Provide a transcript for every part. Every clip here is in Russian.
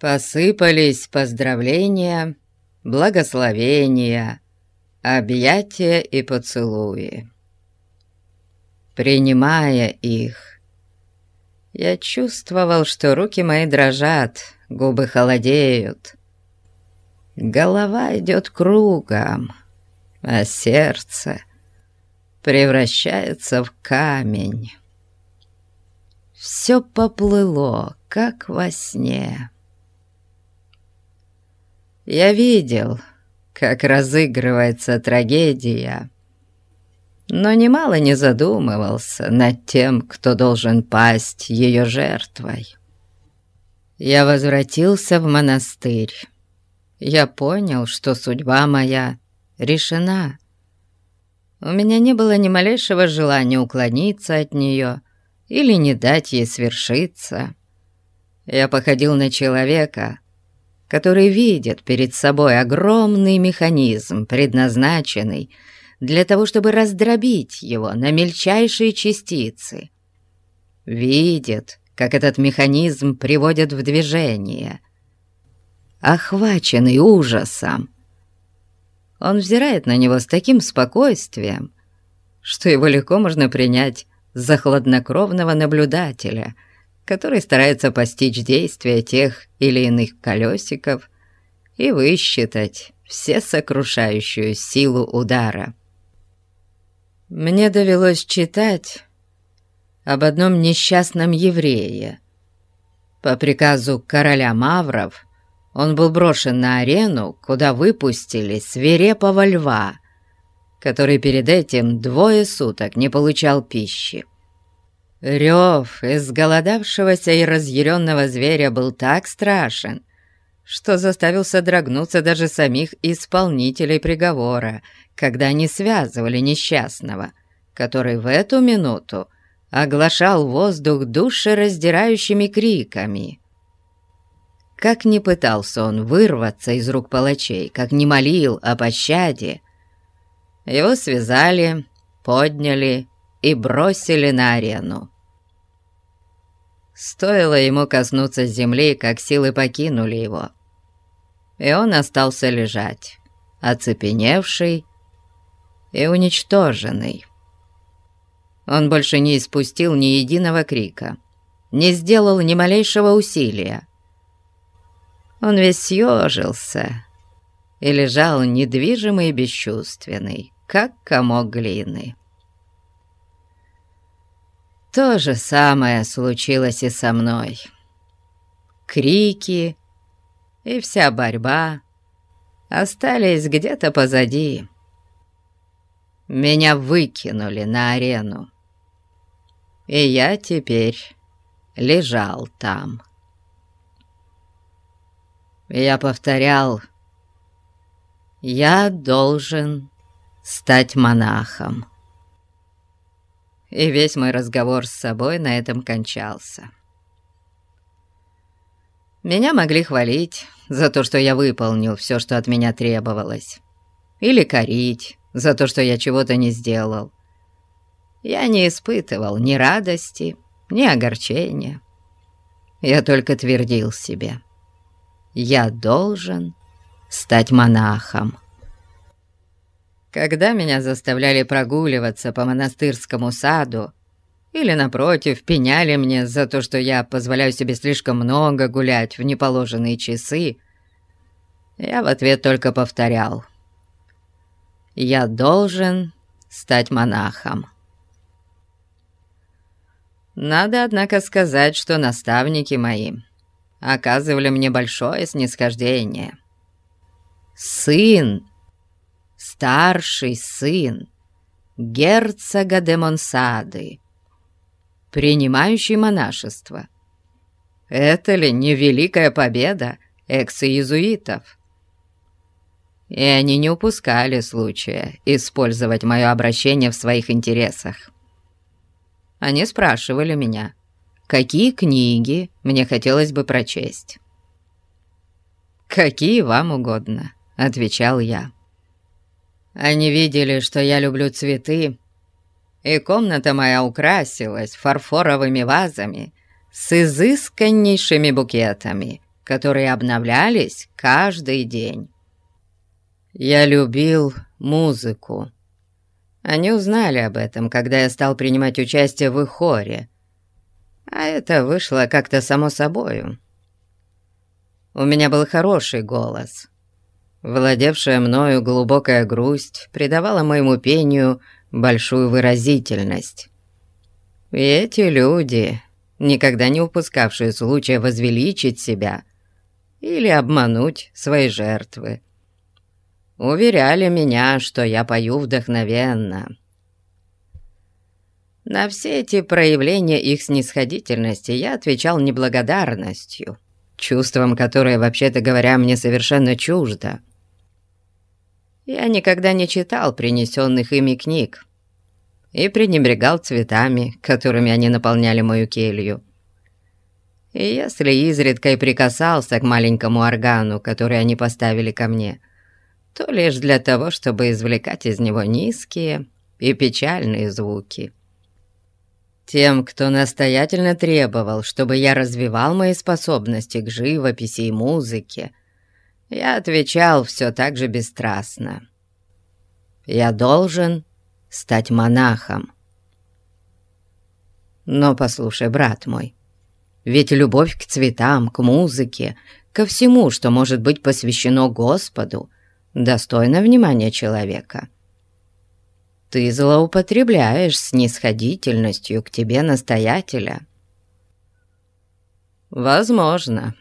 Посыпались поздравления, благословения, объятия и поцелуи. Принимая их, я чувствовал, что руки мои дрожат, губы холодеют. Голова идет кругом, а сердце превращается в камень. Все поплыло, как во сне. Я видел, как разыгрывается трагедия, но немало не задумывался над тем, кто должен пасть ее жертвой. Я возвратился в монастырь. Я понял, что судьба моя решена. У меня не было ни малейшего желания уклониться от нее или не дать ей свершиться. Я походил на человека, который видит перед собой огромный механизм, предназначенный для того, чтобы раздробить его на мельчайшие частицы. Видит, как этот механизм приводит в движение. Охваченный ужасом, он взирает на него с таким спокойствием, что его легко можно принять за хладнокровного наблюдателя — который старается постичь действия тех или иных колесиков и высчитать все сокрушающую силу удара. Мне довелось читать об одном несчастном еврее. По приказу короля Мавров он был брошен на арену, куда выпустили свирепого льва, который перед этим двое суток не получал пищи. Рев изголодавшегося и разъяренного зверя был так страшен, что заставил содрогнуться даже самих исполнителей приговора, когда они связывали несчастного, который в эту минуту оглашал воздух душераздирающими криками. Как ни пытался он вырваться из рук палачей, как ни молил о пощаде, его связали, подняли и бросили на арену. Стоило ему коснуться земли, как силы покинули его, и он остался лежать, оцепеневший и уничтоженный. Он больше не испустил ни единого крика, не сделал ни малейшего усилия. Он весь съежился и лежал недвижимый и бесчувственный, как комок глины. То же самое случилось и со мной. Крики и вся борьба остались где-то позади. Меня выкинули на арену, и я теперь лежал там. Я повторял, я должен стать монахом и весь мой разговор с собой на этом кончался. Меня могли хвалить за то, что я выполнил все, что от меня требовалось, или корить за то, что я чего-то не сделал. Я не испытывал ни радости, ни огорчения. Я только твердил себе, я должен стать монахом. Когда меня заставляли прогуливаться по монастырскому саду, или, напротив, пеняли мне за то, что я позволяю себе слишком много гулять в неположенные часы, я в ответ только повторял. «Я должен стать монахом». Надо, однако, сказать, что наставники мои оказывали мне большое снисхождение. Сын старший сын герцога де Монсады, принимающий монашество. Это ли не великая победа экс-иезуитов? И они не упускали случая использовать мое обращение в своих интересах. Они спрашивали меня, какие книги мне хотелось бы прочесть. «Какие вам угодно», — отвечал я. Они видели, что я люблю цветы, и комната моя украсилась фарфоровыми вазами с изысканнейшими букетами которые обновлялись каждый день. Я любил музыку. Они узнали об этом, когда я стал принимать участие в их хоре, а это вышло как-то само собою. У меня был хороший голос. Владевшая мною глубокая грусть придавала моему пению большую выразительность. И эти люди, никогда не упускавшие случая возвеличить себя или обмануть свои жертвы, уверяли меня, что я пою вдохновенно. На все эти проявления их снисходительности я отвечал неблагодарностью, чувством, которое, вообще-то говоря, мне совершенно чуждо. Я никогда не читал принесенных ими книг, и пренебрегал цветами, которыми они наполняли мою келью. И если изредка и прикасался к маленькому органу, который они поставили ко мне, то лишь для того, чтобы извлекать из него низкие и печальные звуки. Тем, кто настоятельно требовал, чтобы я развивал мои способности к живописи и музыке, я отвечал все так же бесстрастно. Я должен стать монахом. Но послушай, брат мой, ведь любовь к цветам, к музыке, ко всему, что может быть посвящено Господу, достойна внимания человека. Ты злоупотребляешь снисходительностью к тебе настоятеля. Возможно.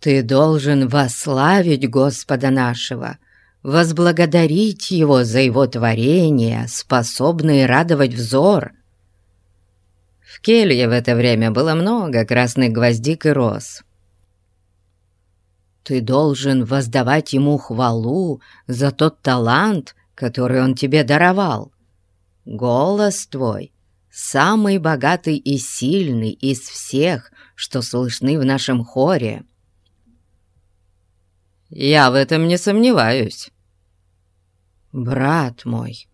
Ты должен восславить Господа нашего — возблагодарить Его за Его творение, способные радовать взор. В келье в это время было много красных гвоздик и роз. Ты должен воздавать Ему хвалу за тот талант, который Он тебе даровал. Голос твой — самый богатый и сильный из всех, что слышны в нашем хоре. «Я в этом не сомневаюсь», «Брат мой,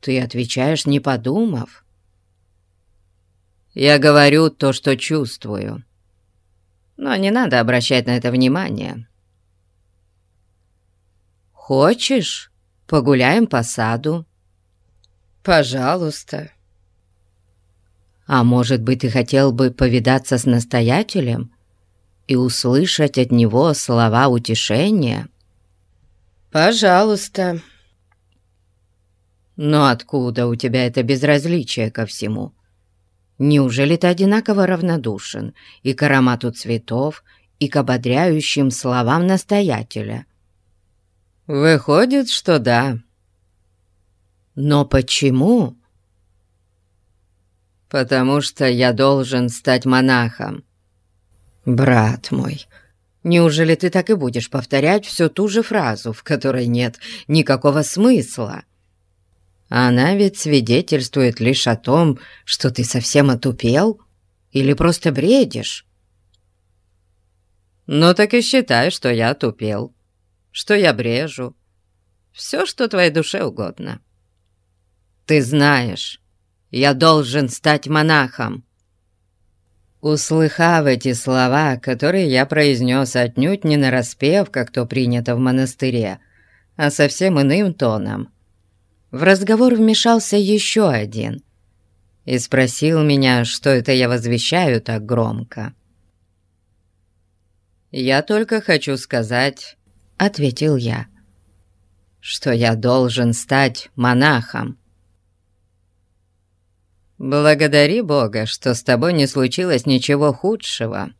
ты отвечаешь, не подумав?» «Я говорю то, что чувствую, но не надо обращать на это внимание». «Хочешь, погуляем по саду?» «Пожалуйста». «А может быть, ты хотел бы повидаться с настоятелем и услышать от него слова утешения?» «Пожалуйста». Но откуда у тебя это безразличие ко всему? Неужели ты одинаково равнодушен и к аромату цветов, и к ободряющим словам настоятеля? Выходит, что да. Но почему? Потому что я должен стать монахом. Брат мой, неужели ты так и будешь повторять всю ту же фразу, в которой нет никакого смысла? Она ведь свидетельствует лишь о том, что ты совсем отупел или просто бредишь. Ну так и считай, что я отупел, что я брежу. Все, что твоей душе угодно. Ты знаешь, я должен стать монахом. Услыхав эти слова, которые я произнес отнюдь не нараспев, как то принято в монастыре, а совсем иным тоном, в разговор вмешался еще один и спросил меня, что это я возвещаю так громко. «Я только хочу сказать», — ответил я, — «что я должен стать монахом». «Благодари Бога, что с тобой не случилось ничего худшего»,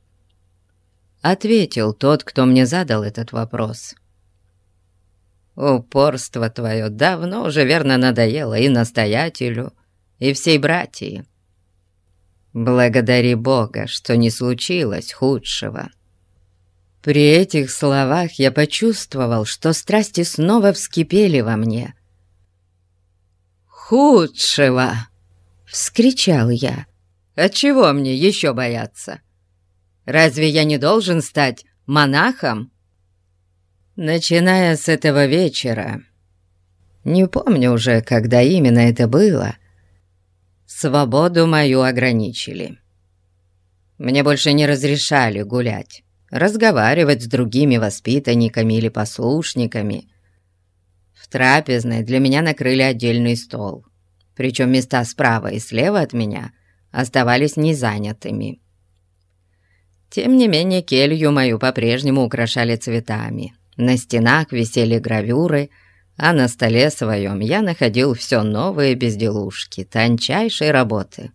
— ответил тот, кто мне задал этот вопрос. «Я Упорство твое давно уже верно надоело и настоятелю, и всей братьи. Благодари Бога, что не случилось худшего». При этих словах я почувствовал, что страсти снова вскипели во мне. «Худшего!» — вскричал я. «Отчего мне еще бояться? Разве я не должен стать монахом?» Начиная с этого вечера, не помню уже, когда именно это было, свободу мою ограничили. Мне больше не разрешали гулять, разговаривать с другими воспитанниками или послушниками. В трапезной для меня накрыли отдельный стол, причем места справа и слева от меня оставались незанятыми. Тем не менее, келью мою по-прежнему украшали цветами. На стенах висели гравюры, а на столе своем я находил все новые безделушки, тончайшей работы.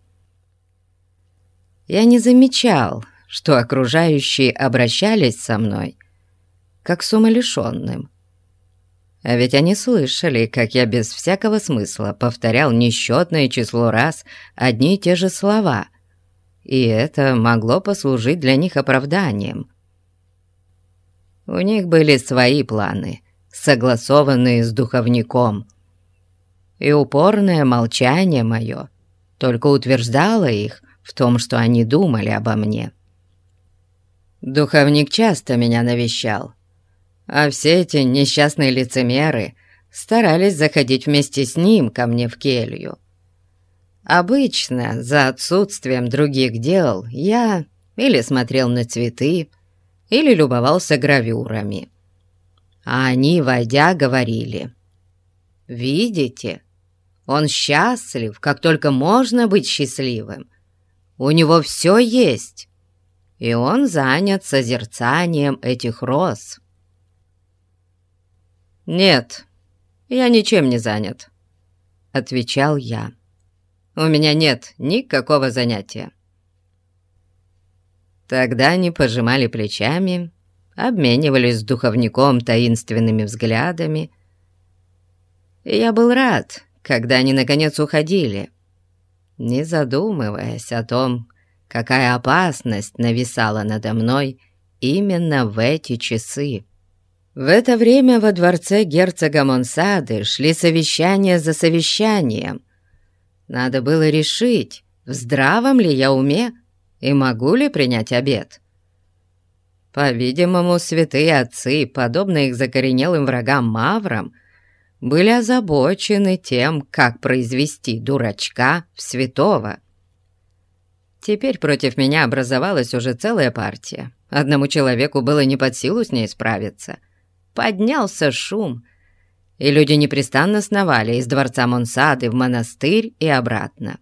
Я не замечал, что окружающие обращались со мной, как с умалишенным. А ведь они слышали, как я без всякого смысла повторял несчетное число раз одни и те же слова, и это могло послужить для них оправданием. У них были свои планы, согласованные с духовником, и упорное молчание мое только утверждало их в том, что они думали обо мне. Духовник часто меня навещал, а все эти несчастные лицемеры старались заходить вместе с ним ко мне в келью. Обычно, за отсутствием других дел, я или смотрел на цветы, или любовался гравюрами. А они, войдя, говорили, «Видите, он счастлив, как только можно быть счастливым. У него все есть, и он занят созерцанием этих роз». «Нет, я ничем не занят», — отвечал я. У меня нет никакого занятия». Тогда они пожимали плечами, обменивались с духовником таинственными взглядами. И я был рад, когда они наконец уходили, не задумываясь о том, какая опасность нависала надо мной именно в эти часы. В это время во дворце герцога Монсады шли совещания за совещанием — надо было решить, в здравом ли я уме и могу ли принять обед. По-видимому, святые отцы, подобно их закоренелым врагам Маврам, были озабочены тем, как произвести дурачка в святого. Теперь против меня образовалась уже целая партия. Одному человеку было не под силу с ней справиться. Поднялся шум — и люди непрестанно сновали из дворца Монсады в монастырь и обратно.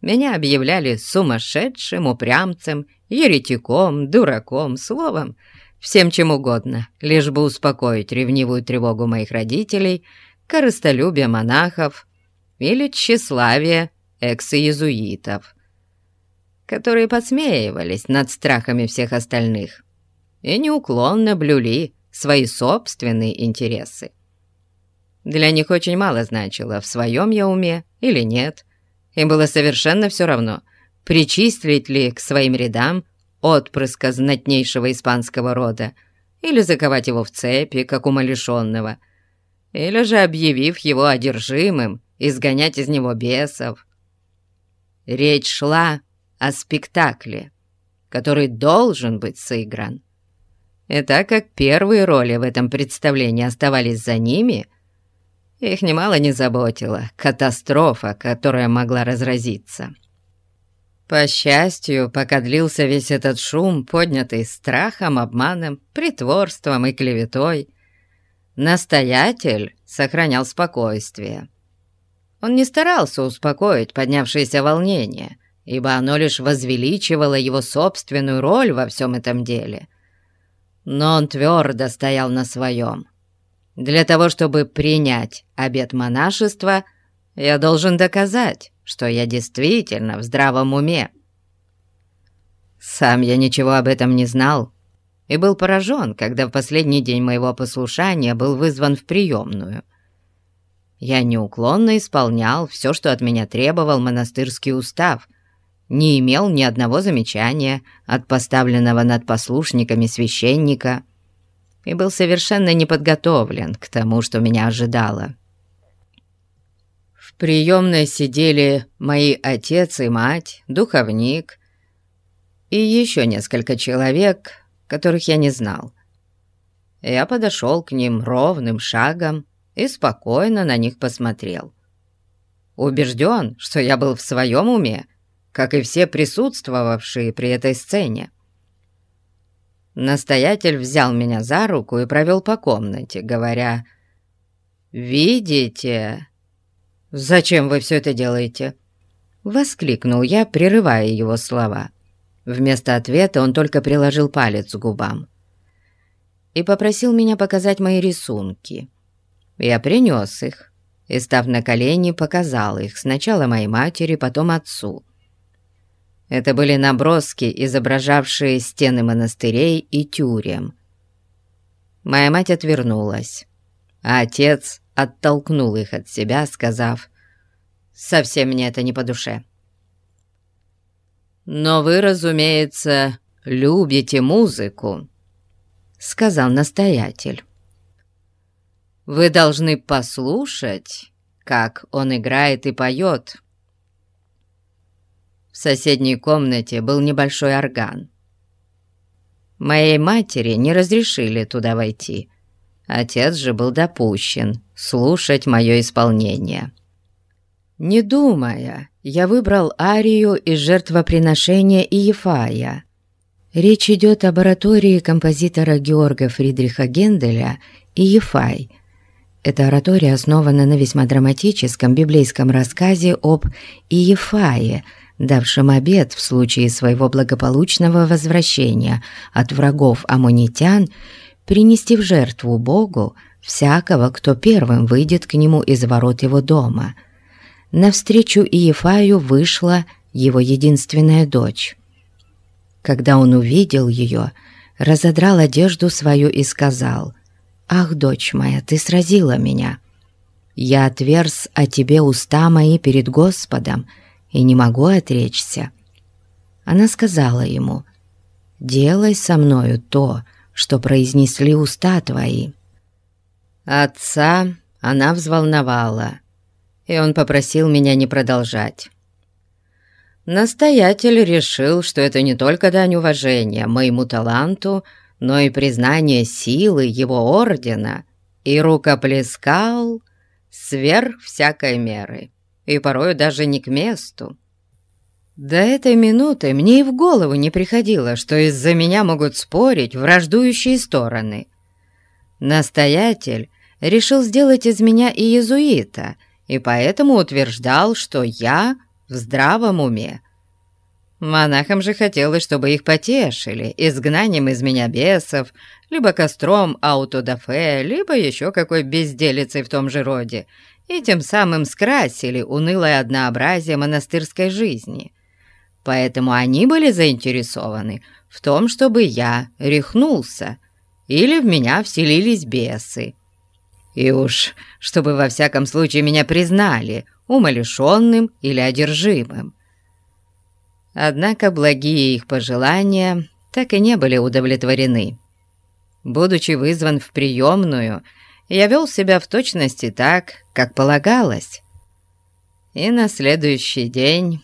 Меня объявляли сумасшедшим, упрямцем, еретиком, дураком, словом, всем чем угодно, лишь бы успокоить ревнивую тревогу моих родителей, корыстолюбие монахов или тщеславие экс-иезуитов, которые подсмеивались над страхами всех остальных и неуклонно блюли свои собственные интересы. Для них очень мало значило, в своем я уме или нет. Им было совершенно все равно, причислить ли к своим рядам отпрыска знатнейшего испанского рода или заковать его в цепи, как умалишенного, или же, объявив его одержимым, изгонять из него бесов. Речь шла о спектакле, который должен быть сыгран. И так как первые роли в этом представлении оставались за ними — их немало не заботила катастрофа, которая могла разразиться. По счастью, пока длился весь этот шум, поднятый страхом, обманом, притворством и клеветой, настоятель сохранял спокойствие. Он не старался успокоить поднявшееся волнение, ибо оно лишь возвеличивало его собственную роль во всем этом деле. Но он твердо стоял на своем. Для того, чтобы принять обет монашества, я должен доказать, что я действительно в здравом уме. Сам я ничего об этом не знал и был поражен, когда в последний день моего послушания был вызван в приемную. Я неуклонно исполнял все, что от меня требовал монастырский устав, не имел ни одного замечания от поставленного над послушниками священника — и был совершенно не подготовлен к тому, что меня ожидало. В приемной сидели мои отец и мать, духовник и еще несколько человек, которых я не знал. Я подошел к ним ровным шагом и спокойно на них посмотрел. Убежден, что я был в своем уме, как и все присутствовавшие при этой сцене. настоятель взял меня за руку и провел по комнате, говоря, «Видите? Зачем вы все это делаете?» Воскликнул я, прерывая его слова. Вместо ответа он только приложил палец к губам и попросил меня показать мои рисунки. Я принес их и, став на колени, показал их сначала моей матери, потом отцу. Это были наброски, изображавшие стены монастырей и тюрем. Моя мать отвернулась, а отец оттолкнул их от себя, сказав, «Совсем мне это не по душе». «Но вы, разумеется, любите музыку», — сказал настоятель. «Вы должны послушать, как он играет и поет». В соседней комнате был небольшой орган. Моей матери не разрешили туда войти. Отец же был допущен слушать мое исполнение. Не думая, я выбрал арию из жертвоприношения Иефая. Речь идет об оратории композитора Георга Фридриха Генделя «Иефай». Эта оратория основана на весьма драматическом библейском рассказе об Иефае – давшим обет в случае своего благополучного возвращения от врагов аммонитян принести в жертву Богу всякого, кто первым выйдет к нему из ворот его дома. Навстречу Иефаю вышла его единственная дочь. Когда он увидел ее, разодрал одежду свою и сказал, «Ах, дочь моя, ты сразила меня! Я отверз о тебе уста мои перед Господом, и не могу отречься. Она сказала ему, «Делай со мною то, что произнесли уста твои». Отца она взволновала, и он попросил меня не продолжать. Настоятель решил, что это не только дань уважения моему таланту, но и признание силы его ордена, и рукоплескал сверх всякой меры и порою даже не к месту. До этой минуты мне и в голову не приходило, что из-за меня могут спорить враждующие стороны. Настоятель решил сделать из меня и иезуита, и поэтому утверждал, что я в здравом уме. Монахам же хотелось, чтобы их потешили изгнанием из меня бесов, либо костром аутодафе, либо еще какой безделицей в том же роде — и тем самым скрасили унылое однообразие монастырской жизни. Поэтому они были заинтересованы в том, чтобы я рехнулся или в меня вселились бесы. И уж, чтобы во всяком случае меня признали умалишенным или одержимым. Однако благие их пожелания так и не были удовлетворены. Будучи вызван в приемную, я вел себя в точности так, как полагалось. И на следующий день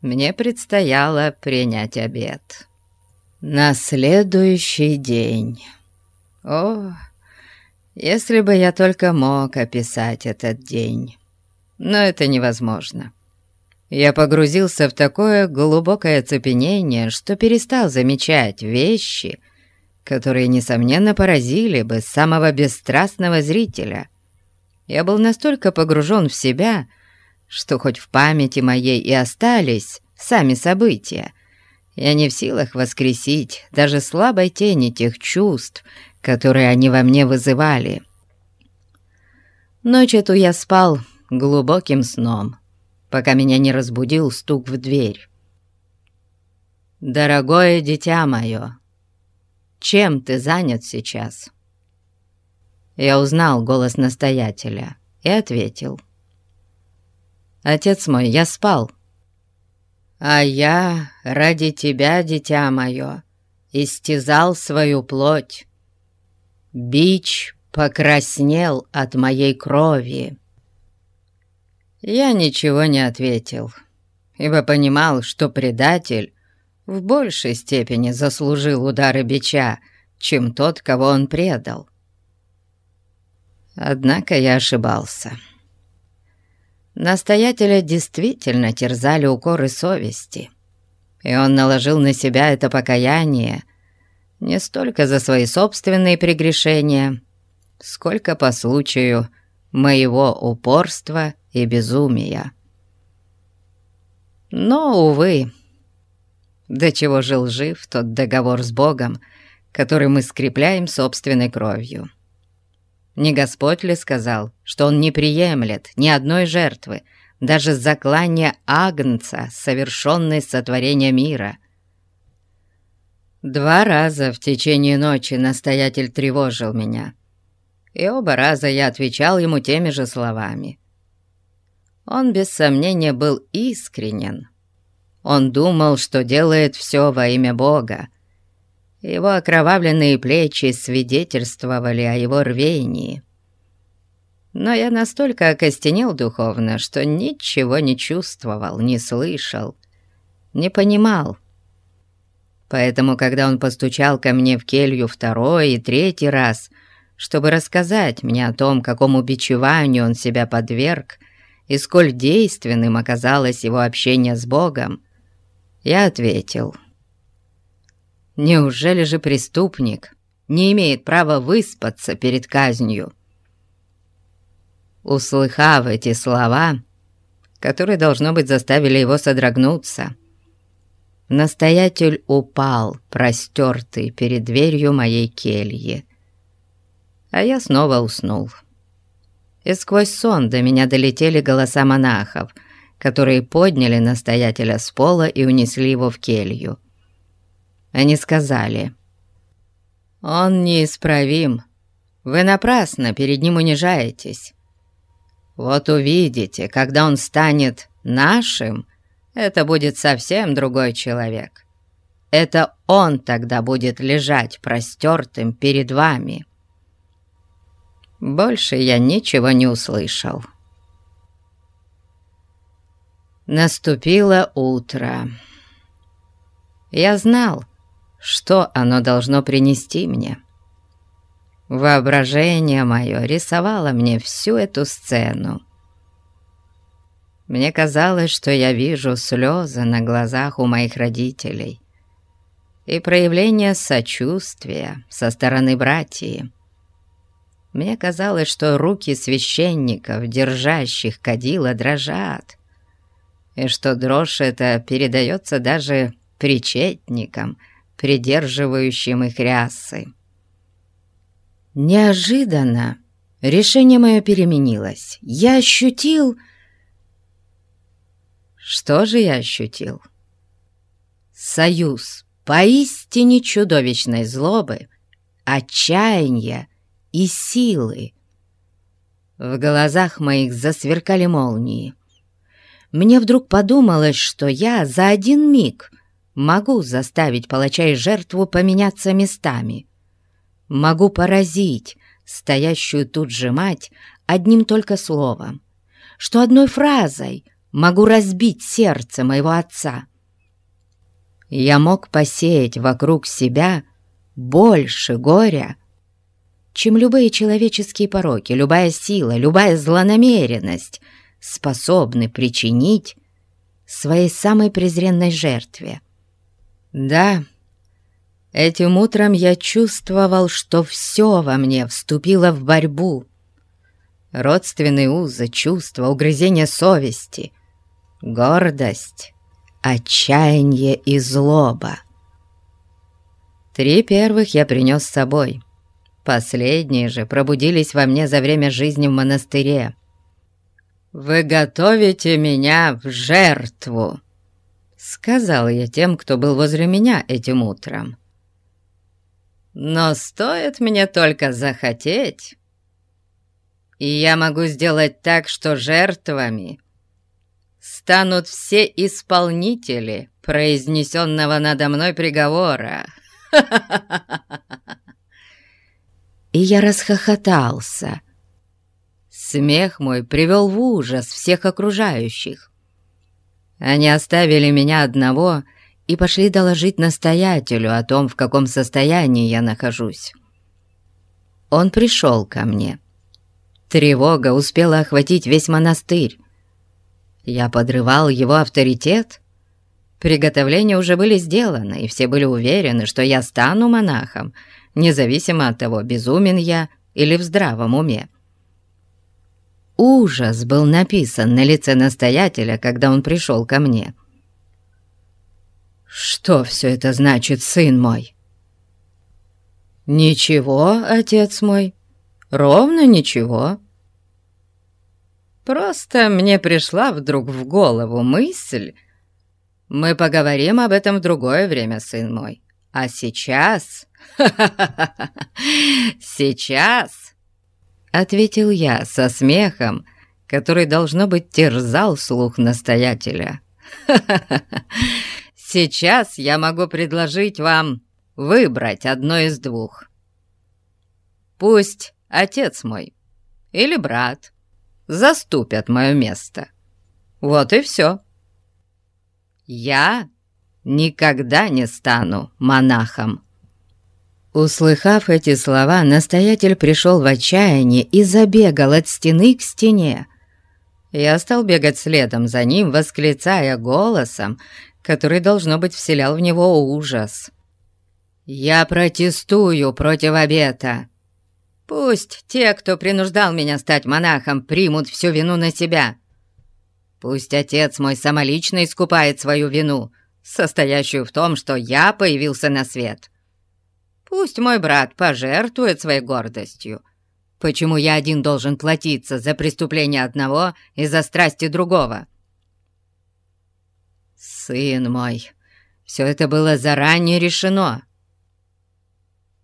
мне предстояло принять обед. На следующий день. О, если бы я только мог описать этот день. Но это невозможно. Я погрузился в такое глубокое оцепенение, что перестал замечать вещи, которые, несомненно, поразили бы самого бесстрастного зрителя. Я был настолько погружен в себя, что хоть в памяти моей и остались сами события, я не в силах воскресить даже слабой тени тех чувств, которые они во мне вызывали. Ночь эту я спал глубоким сном, пока меня не разбудил стук в дверь. «Дорогое дитя мое!» Чем ты занят сейчас?» Я узнал голос настоятеля и ответил. «Отец мой, я спал». «А я ради тебя, дитя мое, истязал свою плоть. Бич покраснел от моей крови». Я ничего не ответил, ибо понимал, что предатель в большей степени заслужил удары бича, чем тот, кого он предал. Однако я ошибался. Настоятеля действительно терзали укоры совести, и он наложил на себя это покаяние, Не столько за свои собственные прегрешения, сколько по случаю моего упорства и безумия. Но, увы, до чего жил жив тот договор с Богом, который мы скрепляем собственной кровью. Не Господь ли сказал, что Он не приемлет ни одной жертвы, даже заклания Агнца, совершенной сотворения мира? Два раза в течение ночи настоятель тревожил меня, и оба раза я отвечал ему теми же словами. Он без сомнения был искренен. Он думал, что делает все во имя Бога. Его окровавленные плечи свидетельствовали о его рвении. Но я настолько окостенел духовно, что ничего не чувствовал, не слышал, не понимал. Поэтому, когда он постучал ко мне в келью второй и третий раз, чтобы рассказать мне о том, какому бичеванию он себя подверг, и сколь действенным оказалось его общение с Богом, я ответил. Неужели же преступник не имеет права выспаться перед казнью? Услыхав эти слова, которые, должно быть, заставили его содрогнуться, настоятель упал, простертый перед дверью моей кельи, а я снова уснул. И сквозь сон до меня долетели голоса монахов — которые подняли настоятеля с пола и унесли его в келью. Они сказали, «Он неисправим, вы напрасно перед ним унижаетесь. Вот увидите, когда он станет нашим, это будет совсем другой человек. Это он тогда будет лежать простертым перед вами». Больше я ничего не услышал. Наступило утро. Я знал, что оно должно принести мне. Воображение мое рисовало мне всю эту сцену. Мне казалось, что я вижу слезы на глазах у моих родителей и проявление сочувствия со стороны братьев. Мне казалось, что руки священников, держащих кадила, дрожат, и что дрожь эта передается даже причетникам, придерживающим их рясы. Неожиданно решение мое переменилось. Я ощутил... Что же я ощутил? Союз поистине чудовищной злобы, отчаяния и силы. В глазах моих засверкали молнии мне вдруг подумалось, что я за один миг могу заставить палача и жертву поменяться местами. Могу поразить стоящую тут же мать одним только словом, что одной фразой могу разбить сердце моего отца. Я мог посеять вокруг себя больше горя, чем любые человеческие пороки, любая сила, любая злонамеренность — способны причинить своей самой презренной жертве. Да, этим утром я чувствовал, что все во мне вступило в борьбу. Родственные узы, чувства, угрызение совести, гордость, отчаяние и злоба. Три первых я принес с собой. Последние же пробудились во мне за время жизни в монастыре. «Вы готовите меня в жертву!» Сказал я тем, кто был возле меня этим утром. «Но стоит мне только захотеть, и я могу сделать так, что жертвами станут все исполнители произнесенного надо мной приговора». И я расхохотался, Смех мой привел в ужас всех окружающих. Они оставили меня одного и пошли доложить настоятелю о том, в каком состоянии я нахожусь. Он пришел ко мне. Тревога успела охватить весь монастырь. Я подрывал его авторитет, Приготовления уже были сделаны, и все были уверены, что я стану монахом, независимо от того, безумен я или в здравом уме. Ужас был написан на лице настоятеля, когда он пришел ко мне. «Что все это значит, сын мой?» «Ничего, отец мой, ровно ничего. Просто мне пришла вдруг в голову мысль. Мы поговорим об этом в другое время, сын мой. А сейчас... Сейчас...» Ответил я со смехом, который, должно быть, терзал слух настоятеля. «Сейчас я могу предложить вам выбрать одно из двух. Пусть отец мой или брат заступят мое место. Вот и все. Я никогда не стану монахом. Услыхав эти слова, настоятель пришел в отчаяние и забегал от стены к стене. Я стал бегать следом за ним, восклицая голосом, который, должно быть, вселял в него ужас. «Я протестую против обета. Пусть те, кто принуждал меня стать монахом, примут всю вину на себя. Пусть отец мой самолично искупает свою вину, состоящую в том, что я появился на свет. Пусть мой брат пожертвует своей гордостью. Почему я один должен платиться за преступление одного и за страсти другого? Сын мой, все это было заранее решено.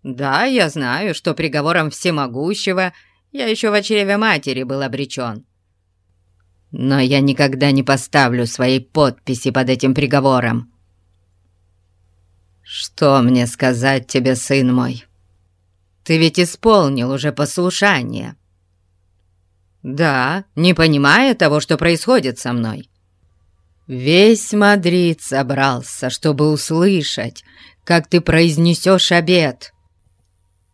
Да, я знаю, что приговором всемогущего я еще в чреве матери был обречен. Но я никогда не поставлю своей подписи под этим приговором. Что мне сказать тебе, сын мой? Ты ведь исполнил уже послушание. Да, не понимая того, что происходит со мной. Весь Мадрид собрался, чтобы услышать, как ты произнесешь обет.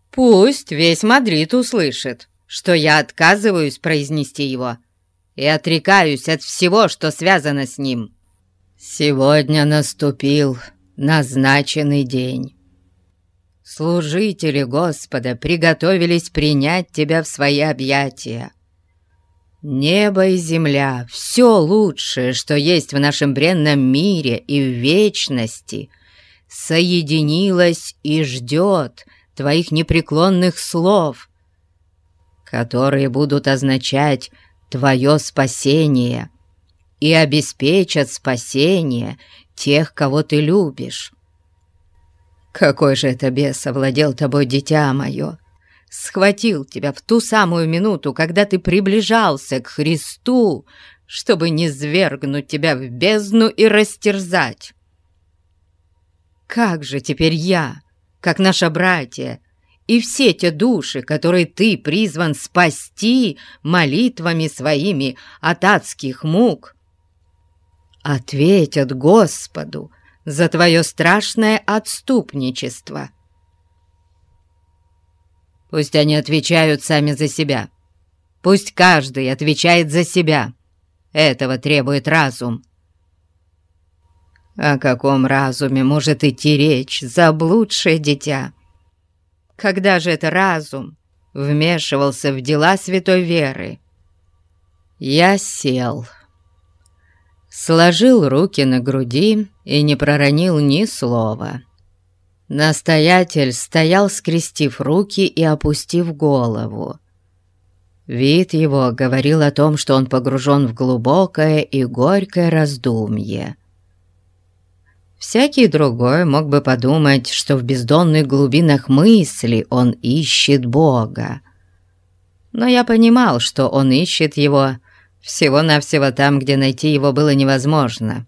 Пусть весь Мадрид услышит, что я отказываюсь произнести его и отрекаюсь от всего, что связано с ним. Сегодня наступил назначенный день. Служители Господа приготовились принять тебя в свои объятия. Небо и земля, все лучшее, что есть в нашем бренном мире и в вечности, соединилось и ждет — твоих непреклонных слов, которые будут означать твое спасение и обеспечат спасение тех, кого ты любишь. Какой же это бес овладел тобой, дитя мое? Схватил тебя в ту самую минуту, когда ты приближался к Христу, чтобы не свергнуть тебя в бездну и растерзать. Как же теперь я, как наша братья, и все те души, которые ты призван спасти молитвами своими от адских мук, ответят Господу за твое страшное отступничество. Пусть они отвечают сами за себя. Пусть каждый отвечает за себя. Этого требует разум. О каком разуме может идти речь, заблудшее дитя? Когда же это разум вмешивался в дела святой веры? Я сел, сложил руки на груди и не проронил ни слова. Настоятель стоял, скрестив руки и опустив голову. Вид его говорил о том, что он погружен в глубокое и горькое раздумье. Всякий другой мог бы подумать, что в бездонных глубинах мысли он ищет Бога. Но я понимал, что он ищет его всего-навсего там, где найти его было невозможно.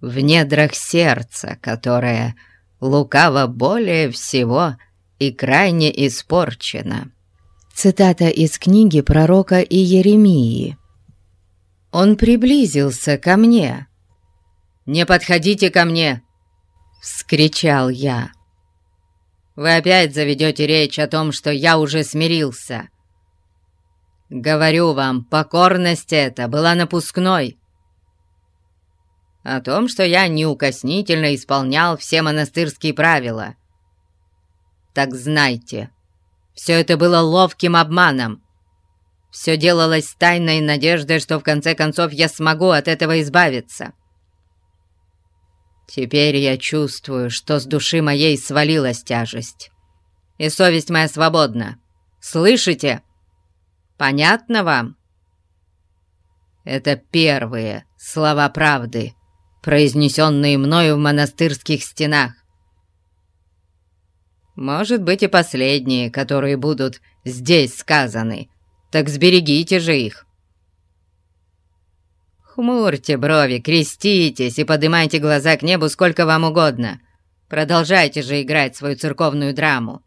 В недрах сердца, которое лукаво более всего и крайне испорчено. Цитата из книги пророка Иеремии. «Он приблизился ко мне» «Не подходите ко мне!» — вскричал я. «Вы опять заведете речь о том, что я уже смирился. Говорю вам, покорность эта была напускной. о том, что я неукоснительно исполнял все монастырские правила. Так знайте, все это было ловким обманом. Все делалось тайной надеждой, что в конце концов я смогу от этого избавиться. Теперь я чувствую, что с души моей свалилась тяжесть, и совесть моя свободна. Слышите? Понятно вам? Это первые слова правды, произнесенные мною в монастырских стенах. Может быть и последние, которые будут здесь сказаны, так сберегите же их. Хмурьте брови, креститесь и поднимайте глаза к небу сколько вам угодно. Продолжайте же играть свою церковную драму.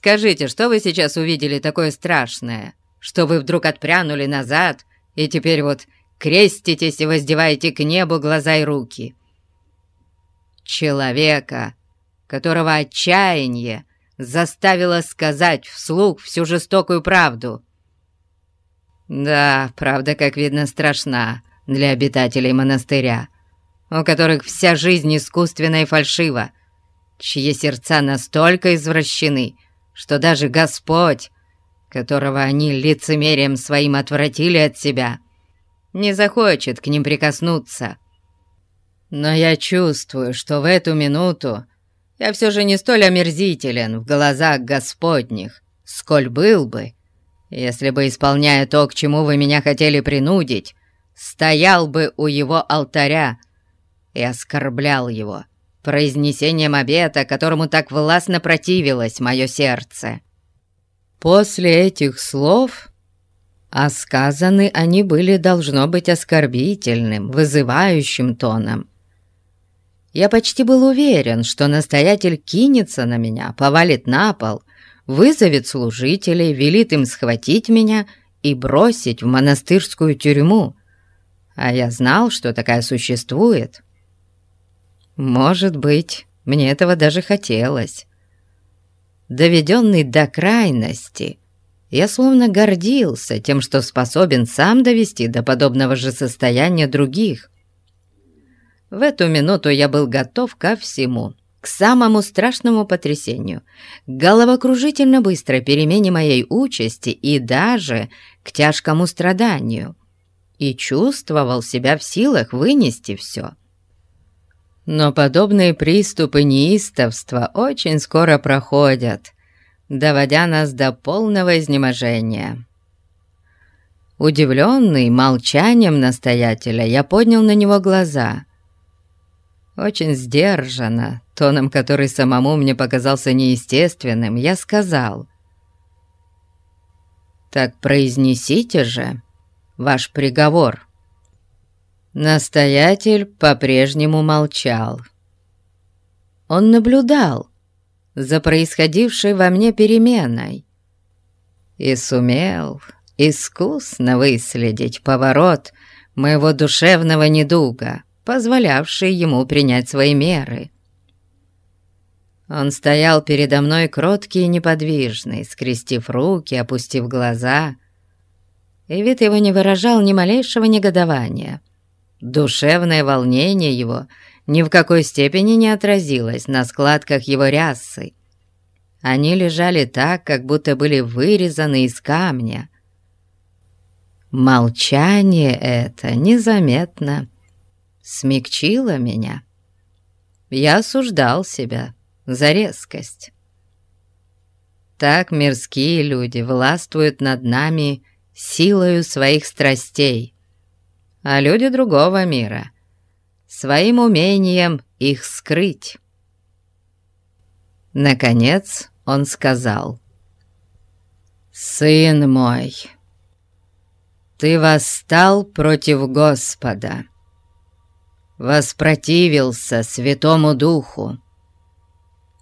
Скажите, что вы сейчас увидели такое страшное, что вы вдруг отпрянули назад и теперь вот креститесь и воздеваете к небу глаза и руки? Человека, которого отчаяние заставило сказать вслух всю жестокую правду — да, правда, как видно, страшна для обитателей монастыря, у которых вся жизнь искусственна и фальшива, чьи сердца настолько извращены, что даже Господь, которого они лицемерием своим отвратили от себя, не захочет к ним прикоснуться. Но я чувствую, что в эту минуту я все же не столь омерзителен в глазах Господних, сколь был бы, если бы, исполняя то, к чему вы меня хотели принудить, стоял бы у его алтаря и оскорблял его произнесением обета, которому так властно противилось мое сердце. После этих слов, а сказаны они были, должно быть, оскорбительным, вызывающим тоном, я почти был уверен, что настоятель кинется на меня, повалит на пол вызовет служителей, велит им схватить меня и бросить в монастырскую тюрьму. А я знал, что такая существует. Может быть, мне этого даже хотелось. Доведенный до крайности, я словно гордился тем, что способен сам довести до подобного же состояния других. В эту минуту я был готов ко всему — к самому страшному потрясению, к головокружительно быстрой перемене моей участи и даже к тяжкому страданию, и чувствовал себя в силах вынести все. Но подобные приступы неистовства очень скоро проходят, доводя нас до полного изнеможения. Удивленный молчанием настоятеля, я поднял на него глаза. Очень сдержанно, тоном, который самому мне показался неестественным, я сказал. «Так произнесите же ваш приговор». Настоятель по-прежнему молчал. Он наблюдал за происходившей во мне переменой и сумел искусно выследить поворот моего душевного недуга, позволявший ему принять свои меры. Он стоял передо мной кроткий и неподвижный, скрестив руки, опустив глаза, и вид его не выражал ни малейшего негодования. Душевное волнение его ни в какой степени не отразилось на складках его рясы. Они лежали так, как будто были вырезаны из камня. Молчание это незаметно смягчило меня. Я осуждал себя за резкость. Так мирские люди властвуют над нами силою своих страстей, а люди другого мира — своим умением их скрыть. Наконец он сказал, «Сын мой, ты восстал против Господа, воспротивился Святому Духу,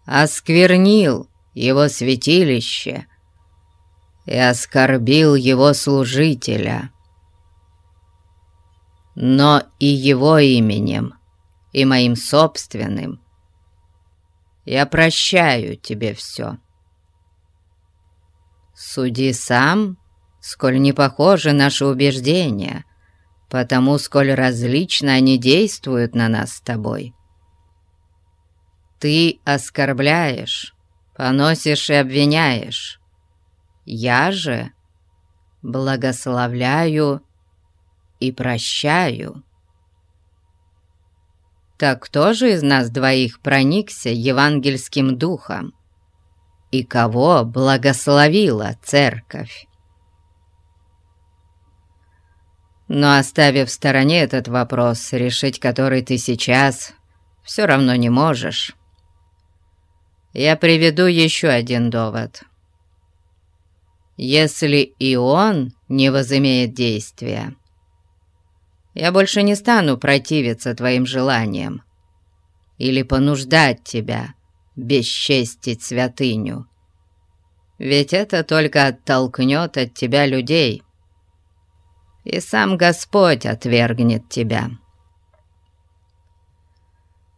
осквернил его святилище и оскорбил его служителя. Но и его именем, и моим собственным я прощаю тебе все. Суди сам, сколь не похожи наши убеждения, потому сколь различно они действуют на нас с тобой. Ты оскорбляешь, поносишь и обвиняешь. Я же благословляю и прощаю. Так кто же из нас двоих проникся евангельским духом? И кого благословила церковь? Но оставив в стороне этот вопрос, решить который ты сейчас все равно не можешь, я приведу еще один довод. Если и он не возымеет действия, я больше не стану противиться твоим желаниям или понуждать тебя бесчестить святыню. Ведь это только оттолкнет от тебя людей, и сам Господь отвергнет тебя.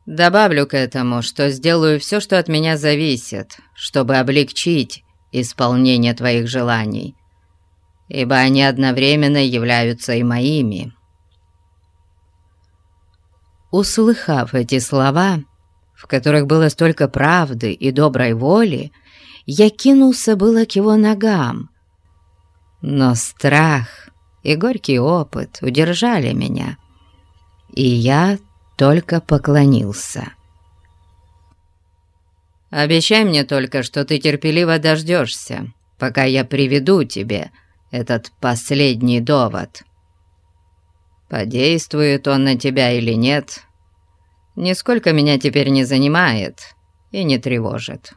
Добавлю к этому, что сделаю все, что от меня зависит, чтобы облегчить исполнение твоих желаний, ибо они одновременно являются и моими». Услыхав эти слова, в которых было столько правды и доброй воли, я кинулся было к его ногам. Но страх и горький опыт удержали меня, и я только поклонился. «Обещай мне только, что ты терпеливо дождешься, пока я приведу тебе этот последний довод», Подействует он на тебя или нет, нисколько меня теперь не занимает и не тревожит.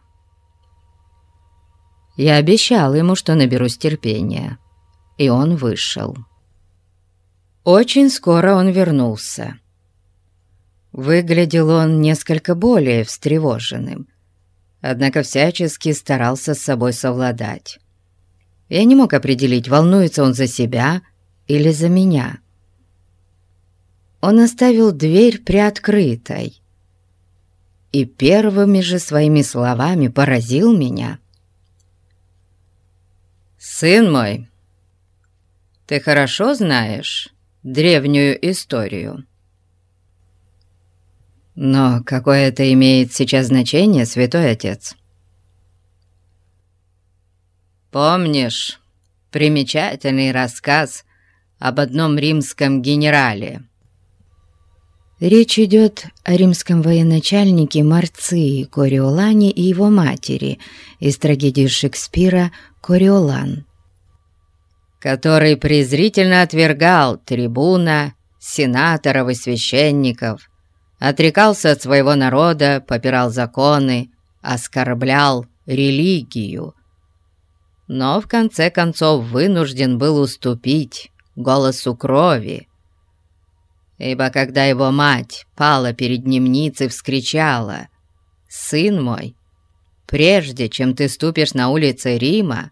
Я обещал ему, что наберусь терпения, и он вышел. Очень скоро он вернулся. Выглядел он несколько более встревоженным, однако всячески старался с собой совладать. Я не мог определить, волнуется он за себя или за меня он оставил дверь приоткрытой и первыми же своими словами поразил меня. «Сын мой, ты хорошо знаешь древнюю историю?» «Но какое это имеет сейчас значение, святой отец?» «Помнишь примечательный рассказ об одном римском генерале?» Речь идет о римском военачальнике Марции Кориолане и его матери из трагедии Шекспира «Кориолан», который презрительно отвергал трибуна, сенаторов и священников, отрекался от своего народа, попирал законы, оскорблял религию, но в конце концов вынужден был уступить голосу крови, ибо когда его мать пала перед ним вскричала «Сын мой, прежде чем ты ступишь на улицы Рима,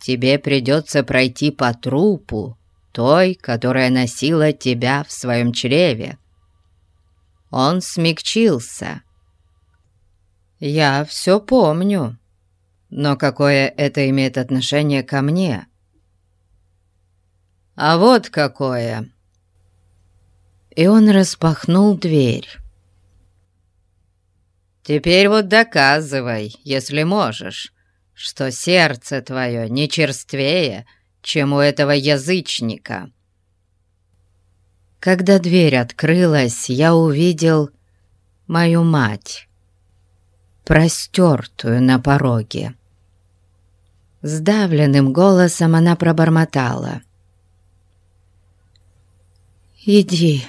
тебе придется пройти по трупу той, которая носила тебя в своем чреве». Он смягчился. «Я все помню, но какое это имеет отношение ко мне?» «А вот какое!» И он распахнул дверь. «Теперь вот доказывай, если можешь, что сердце твое не черствее, чем у этого язычника». Когда дверь открылась, я увидел мою мать, простертую на пороге. Сдавленным голосом она пробормотала. «Иди,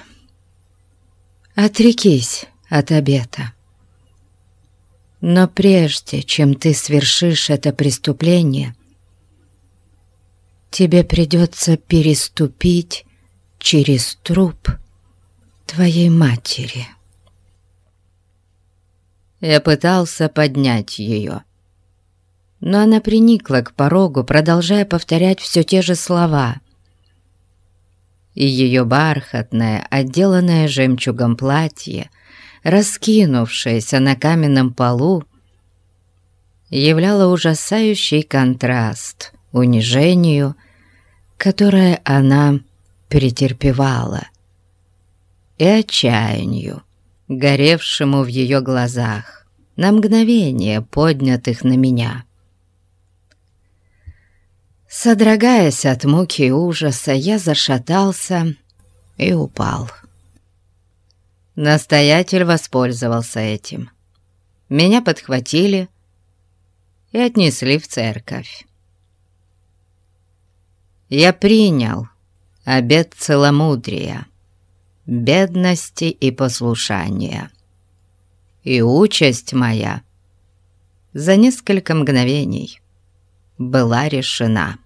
отрекись от обета. Но прежде, чем ты свершишь это преступление, тебе придется переступить через труп твоей матери. Я пытался поднять ее, но она приникла к порогу, продолжая повторять все те же слова — и ее бархатное, отделанное жемчугом платье, раскинувшееся на каменном полу, являло ужасающий контраст унижению, которое она претерпевала, и отчаянию, горевшему в ее глазах, на мгновение поднятых на меня. Содрогаясь от муки и ужаса, я зашатался и упал. Настоятель воспользовался этим. Меня подхватили и отнесли в церковь. Я принял обет целомудрия, бедности и послушания. И участь моя за несколько мгновений была решена.